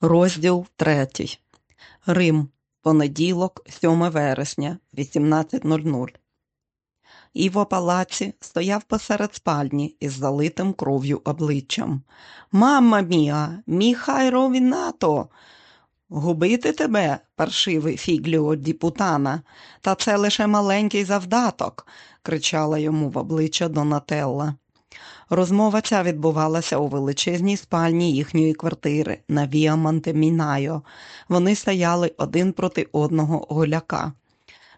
Розділ третій. Рим. Понеділок, 7 вересня, 18.00. Іво палаці стояв посеред спальні із залитим кров'ю обличчям. Мамма мія, міхай ровінато. Губити тебе, паршивий фігліо діпутана, та це лише маленький завдаток, кричала йому в обличчя Донателла. Розмова ця відбувалася у величезній спальні їхньої квартири на Віа Монтемінайо. Вони стояли один проти одного голяка.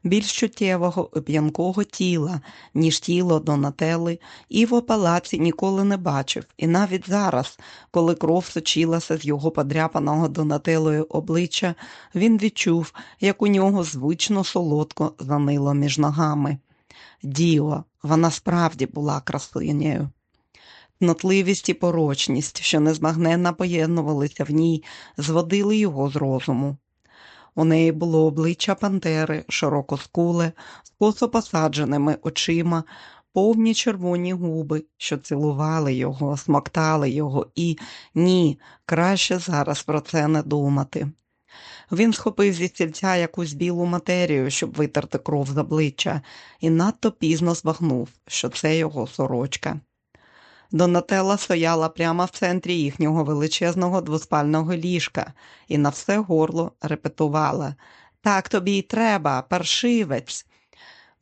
Більш чуттєвого і п'янкого тіла, ніж тіло Донателли, Іво палаці ніколи не бачив, і навіть зараз, коли кров сочилася з його подряпаного Донателою обличчя, він відчув, як у нього звично солодко занило між ногами. Діо, вона справді була красунею. Тнотливість і порочність, що незмагненно поєднувалися в ній, зводили його з розуму. У неї було обличчя Пантери, широкоскуле, з косо посадженими очима, повні червоні губи, що цілували його, смоктали його, і ні, краще зараз про це не думати. Він схопив зі стільця якусь білу матерію, щоб витерти кров з обличчя, і надто пізно збагнув, що це його сорочка. Донателла стояла прямо в центрі їхнього величезного двоспального ліжка і на все горло репетувала Так тобі й треба, паршивець.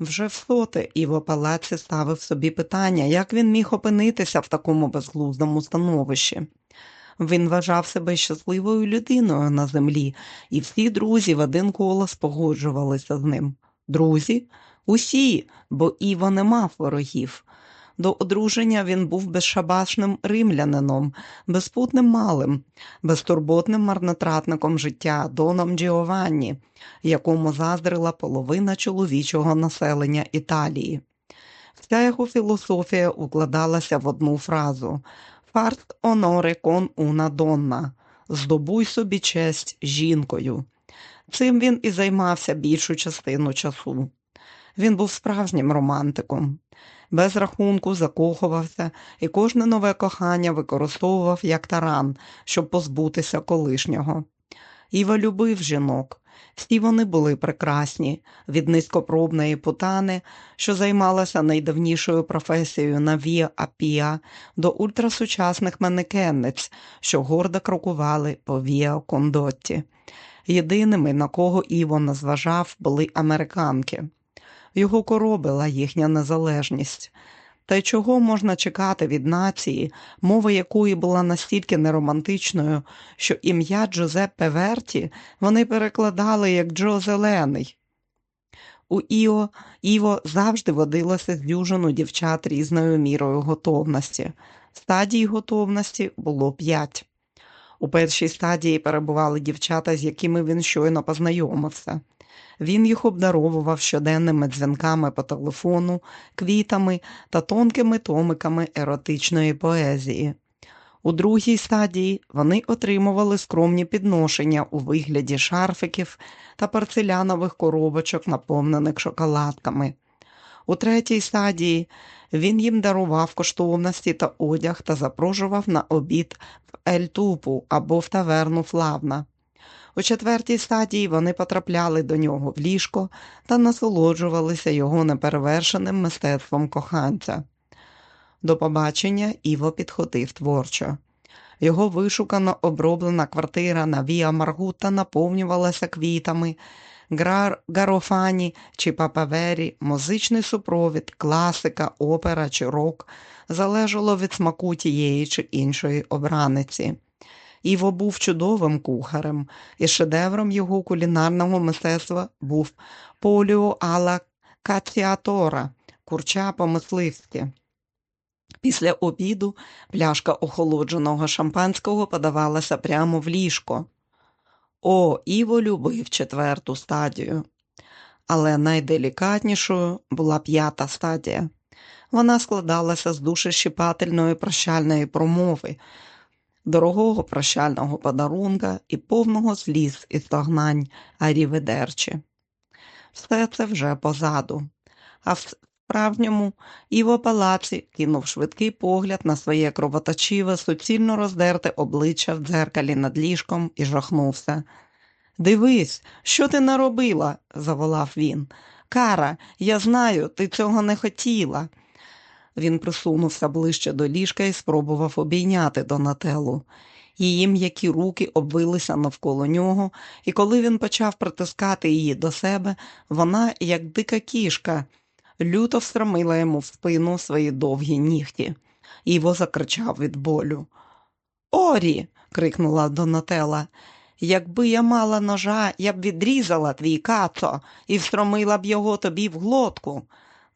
Вже в соте Іво Палаці ставив собі питання, як він міг опинитися в такому безглуздому становищі. Він вважав себе щасливою людиною на землі, і всі друзі в один голос погоджувалися з ним. Друзі? Усі, бо Іво не мав ворогів. До одруження він був безшабашним римлянином, безпутним малим, безтурботним марнотратником життя Доном Джіованні, якому заздрила половина чоловічого населення Італії. Вся його філософія укладалася в одну фразу Фарт оноре кон уна донна здобуй собі честь жінкою. Цим він і займався більшу частину часу. Він був справжнім романтиком без рахунку закохувався і кожне нове кохання використовував як таран, щоб позбутися колишнього. Іва любив жінок. Всі вони були прекрасні, від низькопробної путани, що займалася найдавнішою професією на Віа Апіа, до ультрасучасних манекенниць, що гордо крокували по Віа Кондотті. Єдиними, на кого Іво назважав, були американки. Його коробила їхня незалежність. Та й чого можна чекати від нації, мова якої була настільки неромантичною, що ім'я Джозеппе Верті вони перекладали як Джо Зелений. У Іо Іво завжди водилося з дюжину дівчат різною мірою готовності. Стадій готовності було п'ять. У першій стадії перебували дівчата, з якими він щойно познайомився. Він їх обдаровував щоденними дзвінками по телефону, квітами та тонкими томиками еротичної поезії. У другій стадії вони отримували скромні підношення у вигляді шарфиків та порцелянових коробочок, наповнених шоколадками. У третій стадії він їм дарував коштовності та одяг та запрошував на обід в Ельтупу або в таверну Флавна. У четвертій стадії вони потрапляли до нього в ліжко та насолоджувалися його неперевершеним мистецтвом коханця. До побачення Іво підходив творчо. Його вишукано оброблена квартира на Віа Маргута наповнювалася квітами, грар, гарофані чи папавері, музичний супровід, класика, опера чи рок залежало від смаку тієї чи іншої обраниці. Іво був чудовим кухарем, і шедевром його кулінарного мистецтва був поліо ала каціатора, курча по-мисливськи. Після обіду пляшка охолодженого шампанського подавалася прямо в ліжко. О, Іво любив четверту стадію. Але найделікатнішою була п'ята стадія. Вона складалася з душещипательної прощальної промови, дорогого прощального подарунка і повного сліз і стогнань Аріведерчі. Все це вже позаду, а в справжньому Іво палаці кинув швидкий погляд на своє кровоточиве, суцільно роздерте обличчя в дзеркалі над ліжком і жахнувся. Дивись, що ти наробила, заволав він. Кара, я знаю, ти цього не хотіла. Він присунувся ближче до ліжка і спробував обійняти Донателлу. Її м'які руки обвилися навколо нього, і коли він почав притискати її до себе, вона, як дика кішка, люто встромила йому в спину свої довгі нігті. Іво закричав від болю. Орі. крикнула Донателла. Якби я мала ножа, я б відрізала твій кацо і встромила б його тобі в глотку.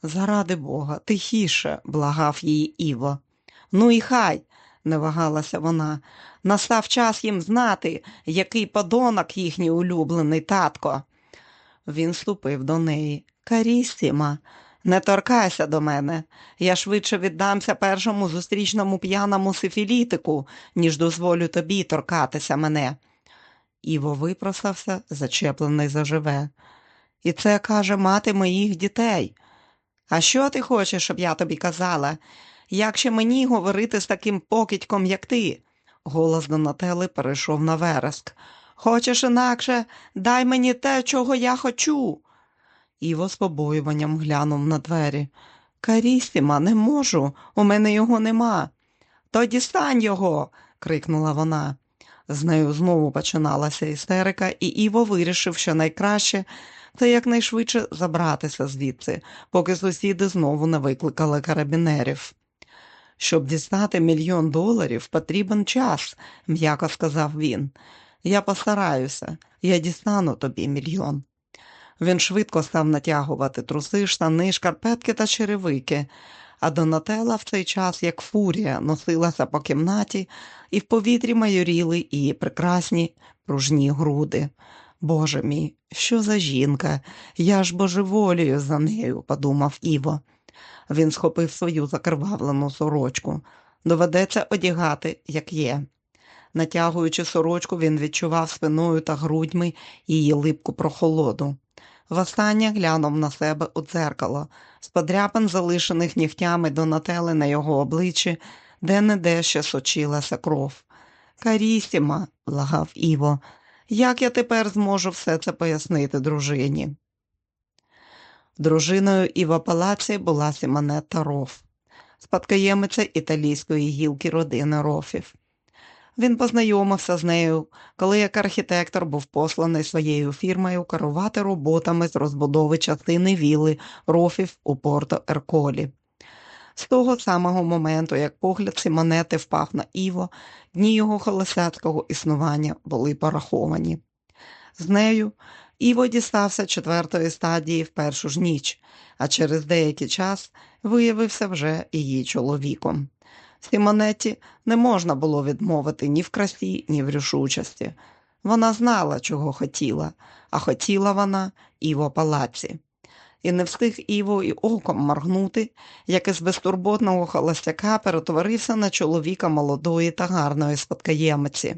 Заради бога, тихіше, благав її Іво. Ну і хай, не вагалася вона. Настав час їм знати, який подонок їхній улюблений татко. Він ступив до неї. Карісіма, не торкайся до мене. Я швидше віддамся першому зустрічному п'яному сифілітику, ніж дозволю тобі торкатися мене. Іво випросався, зачеплений заживе. І це каже мати моїх дітей. А що ти хочеш, щоб я тобі казала? Як ще мені говорити з таким покидьком, як ти? Голос Донателли перейшов на вереск. Хочеш інакше, дай мені те, чого я хочу. Іво з побоюванням глянув на двері. Карісіма, не можу, у мене його нема. То дістань його. крикнула вона. З нею знову починалася істерика, і Іво вирішив, що найкраще це якнайшвидше забратися звідси, поки сусіди знову не викликали карабінерів. Щоб дістати мільйон доларів, потрібен час, м'яко сказав він. Я постараюся, я дістану тобі мільйон. Він швидко став натягувати труси, штани, шкарпетки та черевики, а Донателла в цей час, як фурія, носилася по кімнаті, і в повітрі майоріли її прекрасні пружні груди. Боже мій, що за жінка? Я ж божеволію за нею, подумав Іво. Він схопив свою закривавлену сорочку. Доведеться одягати, як є. Натягуючи сорочку, він відчував спиною та грудьми її липку прохолоду. Востаннє глянув на себе у дзеркало, з подряпин, залишених нігтями донатели на його обличчі, де не де ще сочилася кров. Карісіма, благав Іво, як я тепер зможу все це пояснити дружині? Дружиною Іва Палаці була Сімонетта Роф, спадкоємиця італійської гілки родини Рофів. Він познайомився з нею, коли як архітектор був посланий своєю фірмою керувати роботами з розбудови частини віли рофів у Порто Ерколі. З того самого моменту, як погляд Симонети впав на Іво, дні його холостяцького існування були пораховані. З нею Іво дістався четвертої стадії в першу ж ніч, а через деякий час виявився вже її чоловіком. Сімонеті не можна було відмовити ні в красі, ні в рішучості. Вона знала, чого хотіла, а хотіла вона Іво палаці. І не встиг Іво і оком моргнути, як із безтурботного холостяка перетворився на чоловіка молодої та гарної спадкоємиці.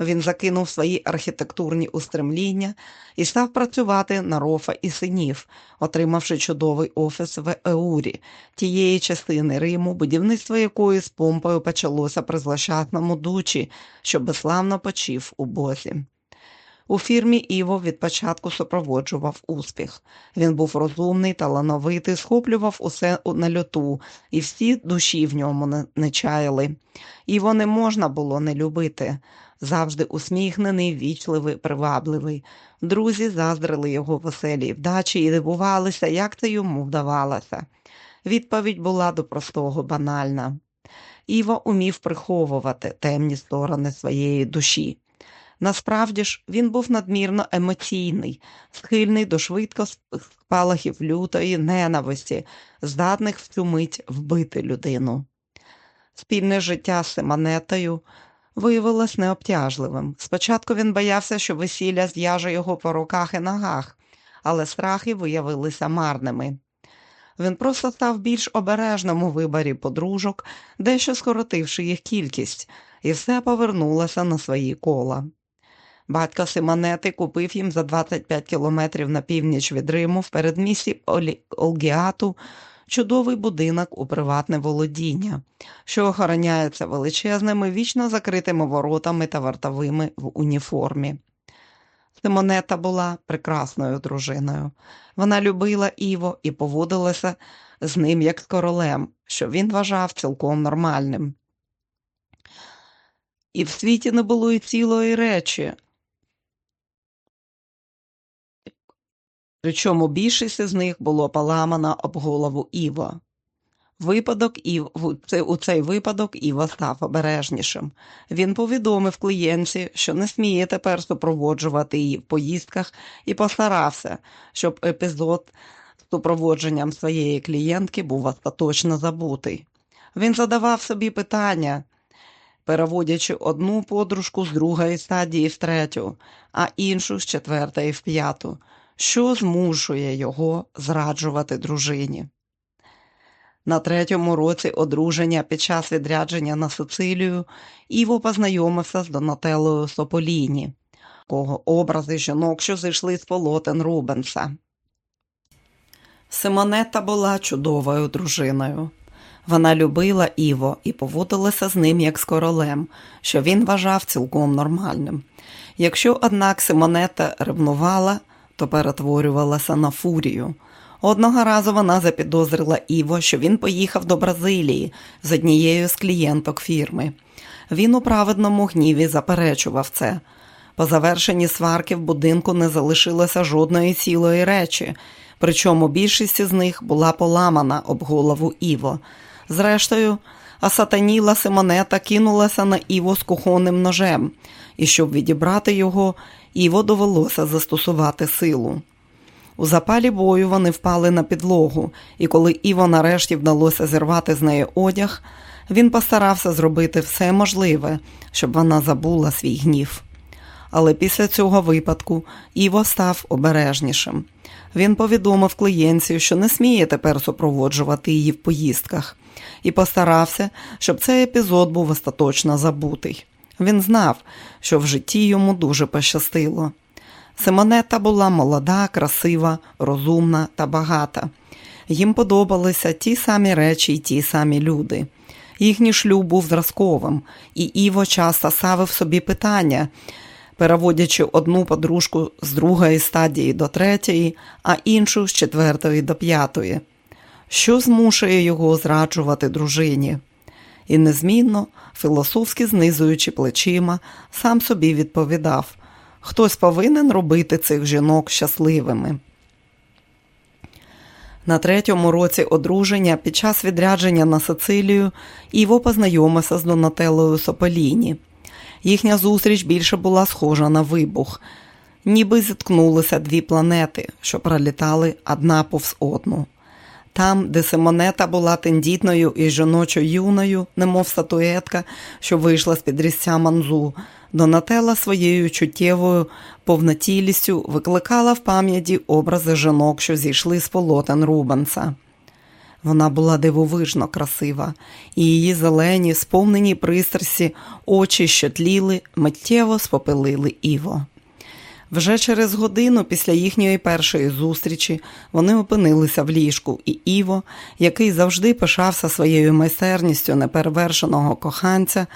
Він закинув свої архітектурні устремління і став працювати на рофа і синів, отримавши чудовий офіс в Еурі, тієї частини Риму, будівництво якої з помпою почалося при злощасному дучі, що безславно почив у босі. У фірмі Іво від початку супроводжував успіх. Він був розумний, талановитий, схоплював усе на льоту, і всі душі в ньому не чаяли. Іво не можна було не любити завжди усміхнений, вічливий, привабливий. Друзі заздрили його веселій вдачі і дивувалися, як це йому вдавалося. Відповідь була до простого банальна. Іво умів приховувати темні сторони своєї душі. Насправді ж, він був надмірно емоційний, схильний до швидко спалахів лютої ненависті, здатних в цю мить вбити людину. Спільне життя з Симонетою виявилось необтяжливим. Спочатку він боявся, що весілля з'яже його по руках і ногах, але страхи виявилися марними. Він просто став більш обережним у виборі подружок, дещо скоротивши їх кількість, і все повернулося на свої кола. Батько Симонети купив їм за 25 кілометрів на північ від Риму в передмісті Олгіату чудовий будинок у приватне володіння, що охороняється величезними вічно закритими воротами та вартовими в уніформі. Симонета була прекрасною дружиною. Вона любила Іво і поводилася з ним як з королем, що він вважав цілком нормальним. І в світі не було і цілої речі. Причому більшість з них було поламано об голову Іво. Випадок Ів... У цей випадок Іво став обережнішим. Він повідомив клієнтці, що не сміє тепер супроводжувати її в поїздках, і постарався, щоб епізод з супроводженням своєї клієнтки був остаточно забутий. Він задавав собі питання, переводячи одну подружку з другої стадії в третю, а іншу з четвертої в п'яту, що змушує його зраджувати дружині. На третьому році одруження під час відрядження на Сицилію Іво познайомився з Донателлою Сополіні, кого образи жінок, що зійшли з полотен Рубенса. Симонета була чудовою дружиною. Вона любила Іво і поводилася з ним як з королем, що він вважав цілком нормальним. Якщо, однак, Симонета ревнувала, то перетворювалася на фурію. Одного разу вона запідозрила Іво, що він поїхав до Бразилії з однією з клієнток фірми. Він у праведному гніві заперечував це. По завершенні сварки в будинку не залишилося жодної цілої речі, причому більшість з них була поламана об голову Іво. Зрештою, асатаніла Симонета кинулася на Іво з кухонним ножем, і щоб відібрати його, Іво довелося застосувати силу. У запалі бою вони впали на підлогу, і коли Іво нарешті вдалося зірвати з неї одяг, він постарався зробити все можливе, щоб вона забула свій гнів. Але після цього випадку Іво став обережнішим. Він повідомив клієнцію, що не сміє тепер супроводжувати її в поїздках, і постарався, щоб цей епізод був остаточно забутий. Він знав, що в житті йому дуже пощастило. Симонета була молода, красива, розумна та багата. Їм подобалися ті самі речі й ті самі люди. Їхній шлюб був зразковим, і Іво часто ставив собі питання, переводячи одну подружку з другої стадії до третьої, а іншу з четвертої до п'ятої. Що змушує його зраджувати дружині? І незмінно, філософськи знизуючи плечима, сам собі відповідав Хтось повинен робити цих жінок щасливими. На третьому році одруження під час відрядження на Сицилію Іво познайомився з Донателлою Сополіні. Їхня зустріч більше була схожа на вибух, ніби зіткнулися дві планети, що пролітали одна повз одну. Там, де Симонета була тендітною і жіночо юною, немов статуетка, що вийшла з під різця манзу, Донателла своєю чуттєвою повнотілістю викликала в пам'яті образи жінок, що зійшли з полотен Рубенса. Вона була дивовижно красива, і її зелені, сповнені пристрасті, очі, що тліли, миттєво спопилили Іво. Вже через годину після їхньої першої зустрічі вони опинилися в ліжку, і Іво, який завжди пишався своєю майстерністю неперевершеного коханця,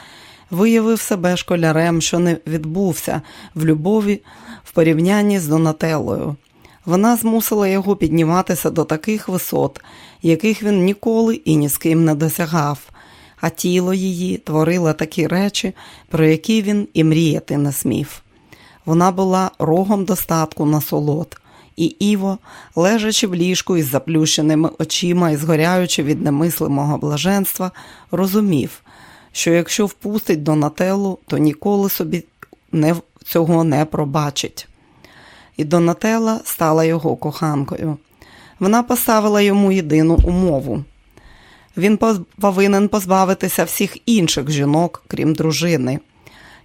виявив себе школярем, що не відбувся в любові в порівнянні з Донателлою. Вона змусила його підніматися до таких висот, яких він ніколи і ні з ким не досягав, а тіло її творило такі речі, про які він і мріяти не смів. Вона була рогом достатку на солод, і Іво, лежачи в ліжку із заплющеними очима і згоряючи від немислимого блаженства, розумів, що якщо впустить Донателлу, то ніколи собі не, цього не пробачить. І Донателла стала його коханкою. Вона поставила йому єдину умову. Він повинен позбавитися всіх інших жінок, крім дружини.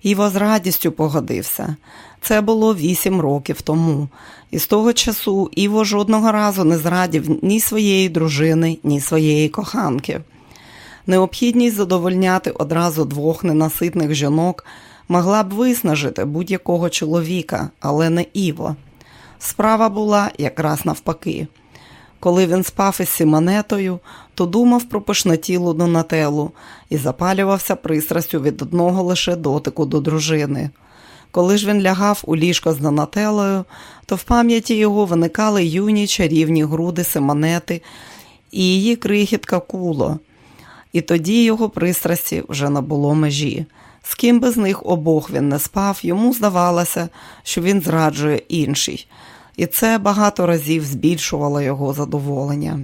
Іво з радістю погодився. Це було вісім років тому, і з того часу Іво жодного разу не зрадів ні своєї дружини, ні своєї коханки. Необхідність задовольняти одразу двох ненаситних жінок могла б виснажити будь-якого чоловіка, але не Іво. Справа була якраз навпаки. Коли він спав із Сімонетою, то думав про пишнотілу Донателлу і запалювався пристрастю від одного лише дотику до дружини. Коли ж він лягав у ліжко з Донателлою, то в пам'яті його виникали юні чарівні груди Симонети і її крихітка куло. І тоді його пристрасті вже не було межі. З ким би з них обох він не спав, йому здавалося, що він зраджує інший, і це багато разів збільшувало його задоволення.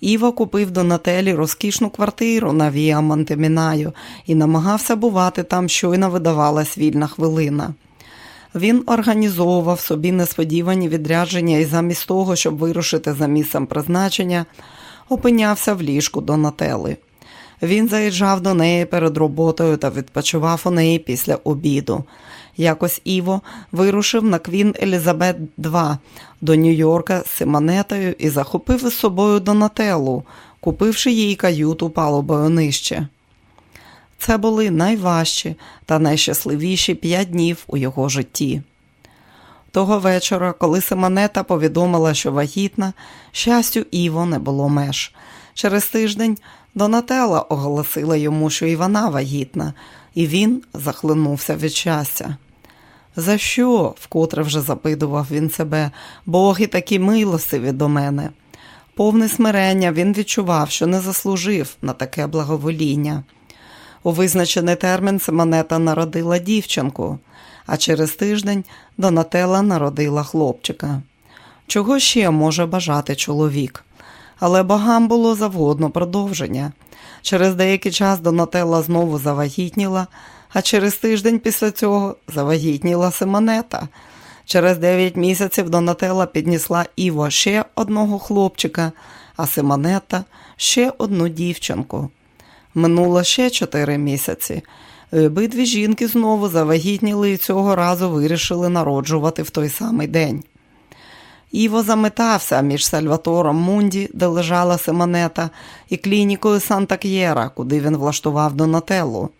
Іво купив Донателі розкішну квартиру на Віа Монтемінаю і намагався бувати там, щойно видавалась вільна хвилина. Він організовував собі несподівані відрядження і замість того, щоб вирушити за місцем призначення, опинявся в ліжку Донателли. Він заїжджав до неї перед роботою та відпочивав у неї після обіду. Якось Іво вирушив на Квін Елізабет II до Нью-Йорка з Симонетою і захопив із собою Донателлу, купивши їй каюту палубою нижче. Це були найважчі та найщасливіші п'ять днів у його житті. Того вечора, коли Симонета повідомила, що вагітна, щастю Іво не було меж. Через тиждень Донателла оголосила йому, що і вона вагітна, і він захлинувся від щастя. За що? вкотре вже запитував він себе, боги такі милостиві до мене. Повне смирення він відчував, що не заслужив на таке благовоління. У визначений термін Симонета народила дівчинку, а через тиждень Донателла народила хлопчика. Чого ще може бажати чоловік? Але богам було завгодно продовження. Через деякий час Донателла знову завагітніла, а через тиждень після цього завагітніла Симонета. Через дев'ять місяців Донателла піднісла Іво ще одного хлопчика, а Симонета ще одну дівчинку. Минуло ще чотири місяці. Обидві жінки знову завагітніли і цього разу вирішили народжувати в той самий день. Іво заметався між Сальватором Мунді, де лежала Симонета, і клінікою Санта К'єра, куди він влаштував Донателлу.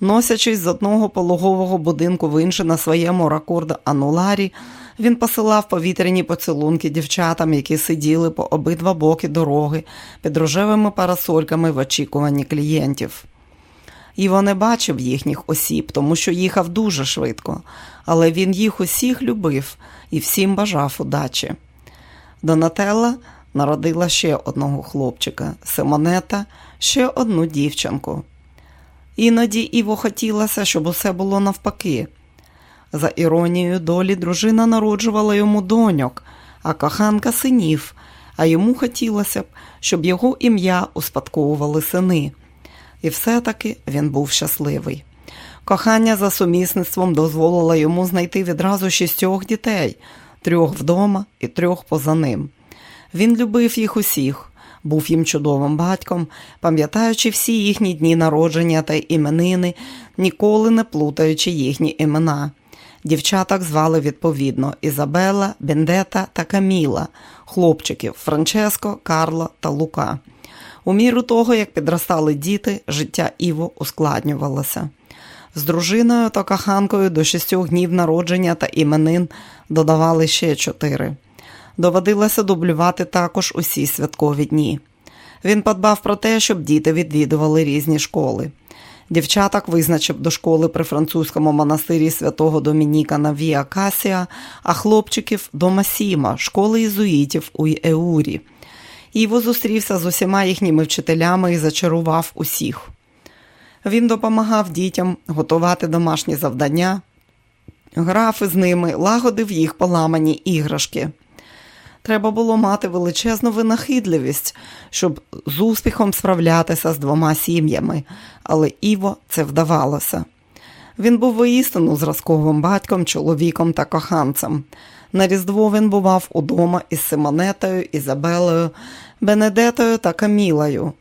Носячись з одного пологового будинку в інший на своєму ракорд ануларі, він посилав повітряні поцілунки дівчатам, які сиділи по обидва боки дороги під рожевими парасольками в очікуванні клієнтів. Іво не бачив їхніх осіб, тому що їхав дуже швидко, але він їх усіх любив і всім бажав удачі. Донателла народила ще одного хлопчика, Симонета ще одну дівчинку. Іноді Іво хотілося, щоб усе було навпаки. За іронією долі, дружина народжувала йому доньок, а коханка синів, а йому хотілося б, щоб його ім'я успадковували сини. І все-таки він був щасливий. Кохання за сумісництвом дозволило йому знайти відразу шістьох дітей, трьох вдома і трьох поза ним. Він любив їх усіх, був їм чудовим батьком, пам'ятаючи всі їхні дні народження та іменини, ніколи не плутаючи їхні імена. Дівчаток звали відповідно Ізабела, Бендета та Каміла, хлопчиків Франческо, Карло та Лука. У міру того, як підростали діти, життя Іво ускладнювалося. З дружиною та коханкою до шістьох днів народження та іменин додавали ще чотири. Доводилося дублювати також усі святкові дні. Він подбав про те, щоб діти відвідували різні школи. Дівчаток визначив до школи при французькому монастирі святого Домініка на Віа Касія, а хлопчиків до Масіма, школи ізуїтів у Еурі. Іво зустрівся з усіма їхніми вчителями і зачарував усіх. Він допомагав дітям готувати домашні завдання, грав із ними, лагодив їх поламані іграшки. Треба було мати величезну винахідливість, щоб з успіхом справлятися з двома сім'ями, але Іво це вдавалося. Він був воістину зразковим батьком, чоловіком та коханцем. На Різдво він бував удома із Симонетою, Ізабелою, Бенедетою та Камілою.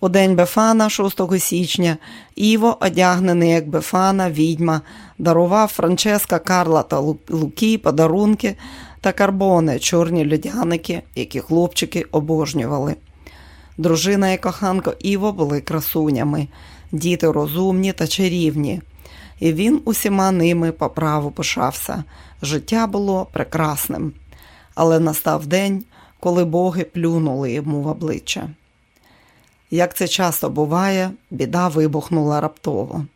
У день Бефана, 6 січня, Іво, одягнений як Бефана, відьма, дарував Франческа Карла та Лукі подарунки та карбони, чорні льодяники, які хлопчики обожнювали. Дружина і коханко Іво були красунями, діти розумні та чарівні. і він усіма ними по праву пишався. Життя було прекрасним. Але настав день, коли боги плюнули йому в обличчя. Як це часто буває, біда вибухнула раптово.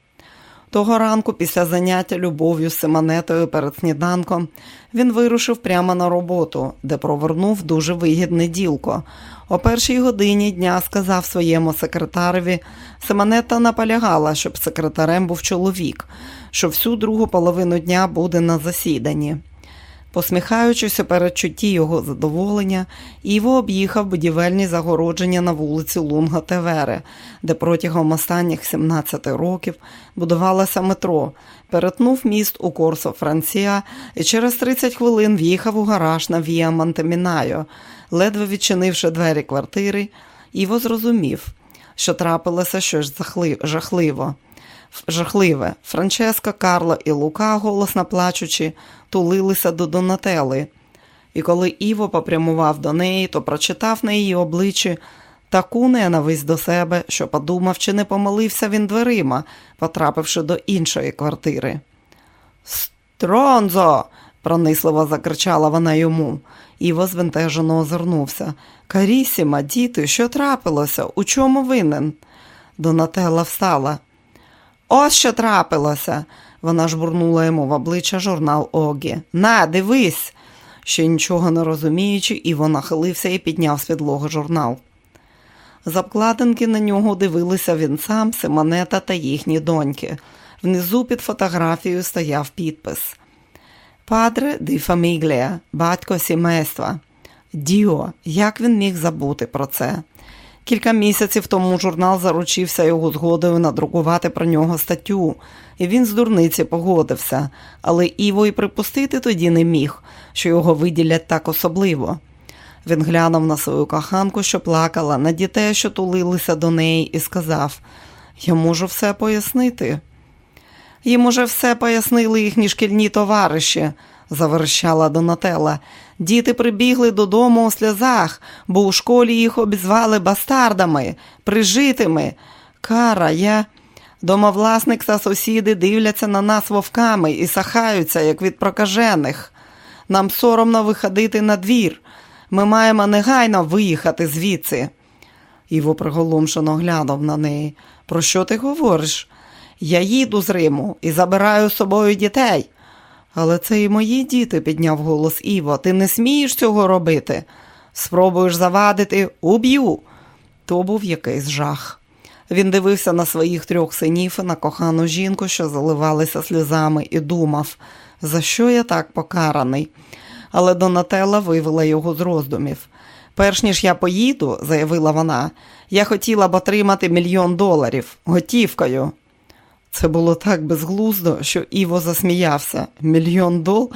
Того ранку, після заняття любов'ю з Симонетою перед сніданком, він вирушив прямо на роботу, де провернув дуже вигідне ділко. О першій годині дня сказав своєму секретареві, Симонета наполягала, щоб секретарем був чоловік, що всю другу половину дня буде на засіданні. Посміхаючись у передчутті його задоволення, Іво об'їхав будівельні загородження на вулиці Лунга Тевере, де протягом останніх 17 років будувалося метро, перетнув міст у Корсо Франція і через 30 хвилин в'їхав у гараж на Віа Монтемінайо. Ледве відчинивши двері квартири, Іво зрозумів, що трапилося щось жахливо. Жахливе. Франческа, Карло і Лука, голосно плачучи, тулилися до Донателли. І коли Іво попрямував до неї, то прочитав на її обличчі таку ненависть до себе, що подумав, чи не помилився він дверима, потрапивши до іншої квартири. Стронзо. пронисливо закричала вона йому. Іво звентежено озирнувся. Карісіма, діти, що трапилося? У чому винен? Донателла встала. Ось що трапилося. Вона жбурнула йому в обличчя журнал Огі. На, дивись. Ще нічого не розуміючи, Іво нахилився і підняв з підлоги журнал. З обкладинки на нього дивилися він сам, Симонета та їхні доньки. Внизу під фотографією стояв підпис. Падре ди фаміглія, батько сімейства. Діо, як він міг забути про це? Кілька місяців тому журнал заручився його згодою надрукувати про нього статтю, і він з дурниці погодився, але Іво й припустити тоді не міг, що його виділять так особливо. Він глянув на свою коханку, що плакала, на дітей, що тулилися до неї, і сказав: Я можу все пояснити. Їм уже все пояснили їхні шкільні товариші, заверщала Донателла. Діти прибігли додому у сльозах, бо у школі їх обізвали бастардами, прижитими. Кара, я. Домовласник та сусіди дивляться на нас вовками і сахаються, як від прокажених. Нам соромно виходити на двір. Ми маємо негайно виїхати звідси. Іво приголомшено глянув на неї. Про що ти говориш? Я їду з Риму і забираю з собою дітей. Але це і мої діти, підняв голос Іво. Ти не смієш цього робити? Спробуєш завадити, уб'ю. То був якийсь жах. Він дивився на своїх трьох синів на кохану жінку, що заливалися сльозами, і думав, за що я так покараний. Але Донателла вивела його з роздумів. Перш ніж я поїду, заявила вона, я хотіла б отримати мільйон доларів готівкою. Це було так безглуздо, що Іво засміявся. Мільйон дол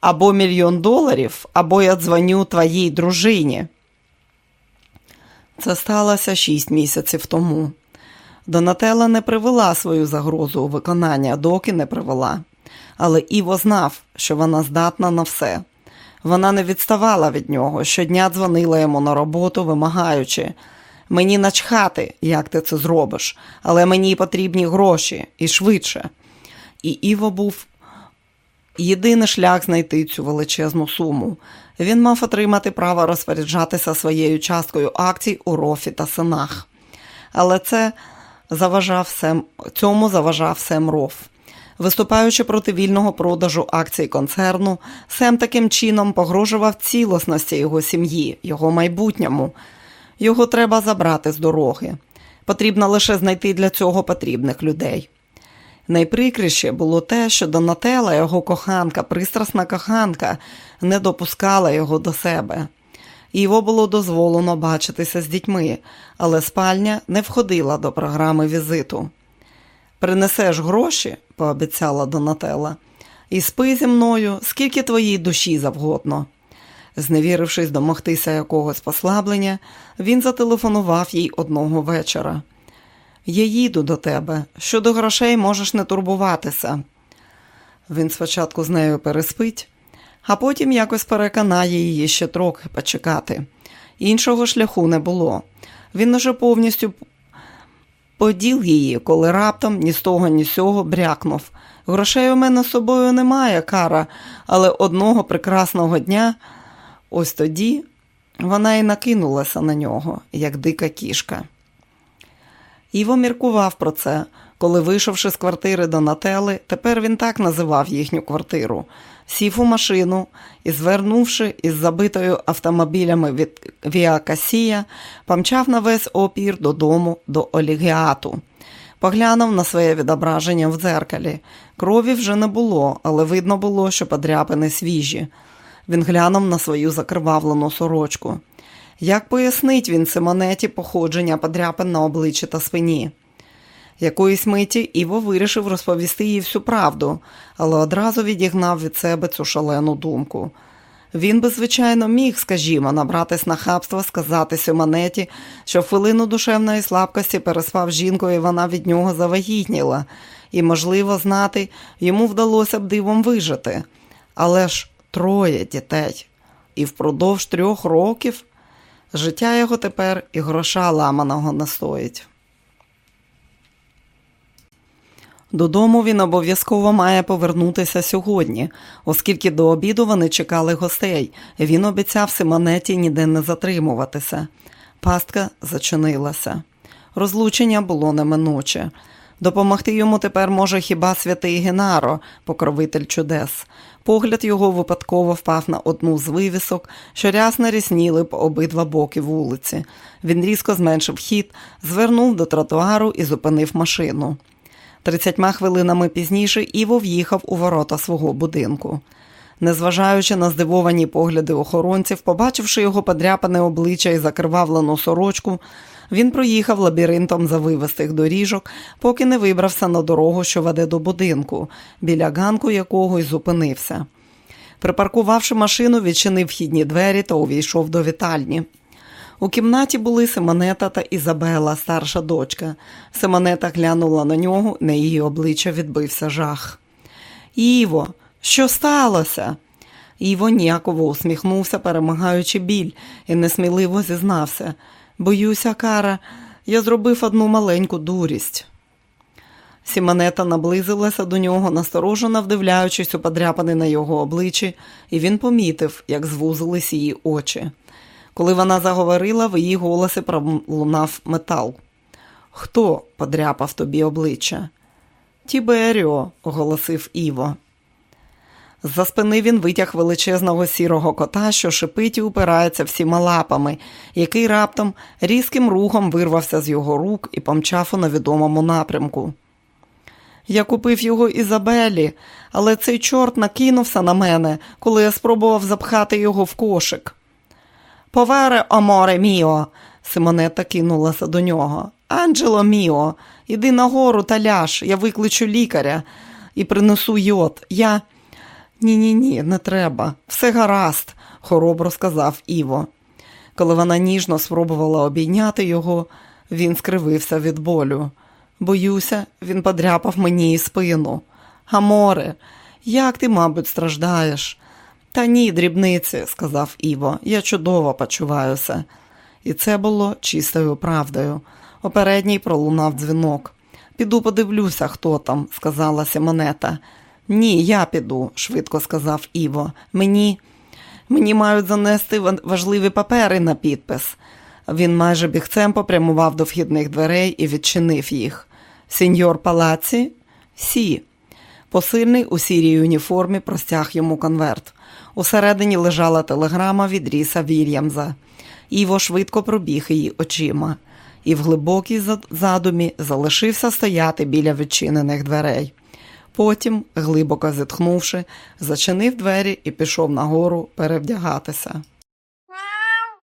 або мільйон доларів, або я дзвоню твоїй дружині. Це сталося шість місяців тому. Донателла не привела свою загрозу у виконання, доки не привела. Але Іво знав, що вона здатна на все. Вона не відставала від нього, щодня дзвонила йому на роботу, вимагаючи. Мені начхати, як ти це зробиш, але мені потрібні гроші і швидше. І Іво був єдиний шлях знайти цю величезну суму. Він мав отримати право розпоряджатися своєю часткою акцій у рофі та синах. Але це заважав Сем, цьому заважав Сем Роф. Виступаючи проти вільного продажу акцій концерну, Сем таким чином погрожував цілісності його сім'ї, його майбутньому. Його треба забрати з дороги. Потрібно лише знайти для цього потрібних людей. Найприкріше було те, що Донателла, його коханка, пристрасна коханка, не допускала його до себе. Його було дозволено бачитися з дітьми, але спальня не входила до програми візиту. Принесеш гроші, пообіцяла Донателла, і спи зі мною, скільки твоїй душі завгодно. Зневірившись домогтися якогось послаблення, він зателефонував їй одного вечора. Я їду до тебе. Щодо грошей можеш не турбуватися. Він спочатку з нею переспить, а потім якось переконає її ще трохи почекати. Іншого шляху не було. Він уже повністю поділ її, коли раптом ні з того, ні з сього брякнув. Грошей у мене з собою немає, кара, але одного прекрасного дня, ось тоді вона і накинулася на нього, як дика кішка. Іво міркував про це, коли, вийшовши з квартири до Нателли, тепер він так називав їхню квартиру, сів у машину і, звернувши із забитою автомобілями від Віакасія, помчав на весь опір додому до Олігіату. Поглянув на своє відображення в дзеркалі. Крові вже не було, але видно було, що подряпини свіжі. Він глянув на свою закривавлену сорочку. Як пояснить він Симонеті походження подряпин на обличчі та спині? Якоїсь миті Іво вирішив розповісти їй всю правду, але одразу відігнав від себе цю шалену думку. Він би, звичайно, міг, скажімо, набратись нахабства, сказати Симонеті, що в хвилину душевної слабкості переспав жінкою, і вона від нього завагітніла, і, можливо, знати, йому вдалося б дивом вижити. Але ж троє дітей. І впродовж трьох років життя його тепер і гроша ламаного не стоїть. Додому він обов'язково має повернутися сьогодні, оскільки до обіду вони чекали гостей. Він обіцяв Симонеті ніде не затримуватися. Пастка зачинилася. Розлучення було неминуче. Допомогти йому тепер може хіба святий Генаро, покровитель чудес. Погляд його випадково впав на одну з вивісок, що рясно рісніли по обидва боки вулиці. Він різко зменшив хід, звернув до тротуару і зупинив машину. Тридцятьма хвилинами пізніше Іво в'їхав у ворота свого будинку. Незважаючи на здивовані погляди охоронців, побачивши його подряпане обличчя і закривавлену сорочку, він проїхав лабіринтом завивистих доріжок, поки не вибрався на дорогу, що веде до будинку, біля ганку якого й зупинився. Припаркувавши машину, відчинив вхідні двері та увійшов до вітальні. У кімнаті були Симонета та Ізабела, старша дочка. Симонета глянула на нього, на її обличчя відбився жах. Іво, що сталося? Іво ніяково усміхнувся, перемагаючи біль, і несміливо зізнався. Боюся, кара, я зробив одну маленьку дурість. Сімонета наблизилася до нього, насторожено вдивляючись у подряпини на його обличчі, і він помітив, як звузились її очі. Коли вона заговорила, в її голосі пролунав метал. Хто подряпав тобі обличчя? Тіберіо, оголосив Іво. З-за спини він витяг величезного сірого кота, що шипить і упирається всіма лапами, який раптом різким рухом вирвався з його рук і помчав у невідомому напрямку. Я купив його Ізабелі, але цей чорт накинувся на мене, коли я спробував запхати його в кошик. Повере, оморе міо, Симонета кинулася до нього. Анджело міо, іди нагору та ляж, я викличу лікаря і принесу йод. Я. Ні, ні, ні, не треба. Все гаразд, хоробро сказав Іво. Коли вона ніжно спробувала обійняти його, він скривився від болю. Боюся, він подряпав мені і спину. Аморе, як ти, мабуть, страждаєш? Та ні, дрібниці, сказав Іво, я чудово почуваюся. І це було чистою правдою. У передній пролунав дзвінок. Піду подивлюся, хто там, сказала Симонета. Ні, я піду, швидко сказав Іво. Мені мені мають занести важливі папери на підпис. Він майже бігцем попрямував до вхідних дверей і відчинив їх. Сеньор Палаці? Сі. Посильний у сірій уніформі простяг йому конверт. Усередині лежала телеграма від Ріса Вільямза. Іво швидко пробіг її очима, і в глибокій задумі залишився стояти біля відчинених дверей. Потім, глибоко зітхнувши, зачинив двері і пішов нагору перевдягатися.